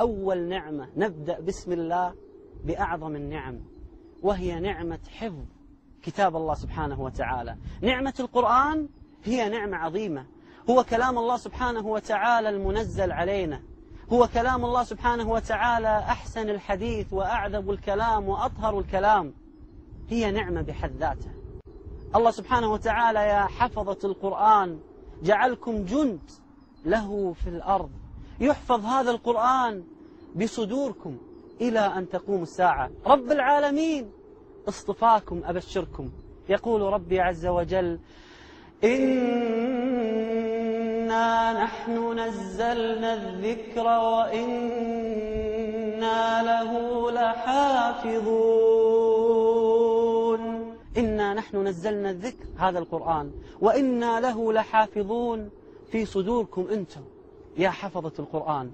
أول نعمة. نبدأ بسم الله بأعظم النعم وهي نعمة حفظ كتاب الله سبحانه وتعالى. نعمة القرآن هي نعمة عظيمة. هو كلام الله سبحانه وتعالى المنزل علينا. هو كلام الله سبحانه وتعالى أحسن الحديث وأعذب الكلام وأطهر الكلام. هي نعمة بحد ذاتها. الله سبحانه وتعالى يا حفظة القرآن جعلكم جند له في الأرض. يحفظ هذا القرآن بصدوركم إلى أن تقوم الساعة. رب العالمين اصطفاكم أبشركم. يقول ربي عز وجل إنا نحن نزلنا الذكر وإنا له لحافظون. إنا نحن نزلنا الذكر هذا القرآن. وإنا له لحافظون. في صدوركم أنتم. يا حفظة القرآن.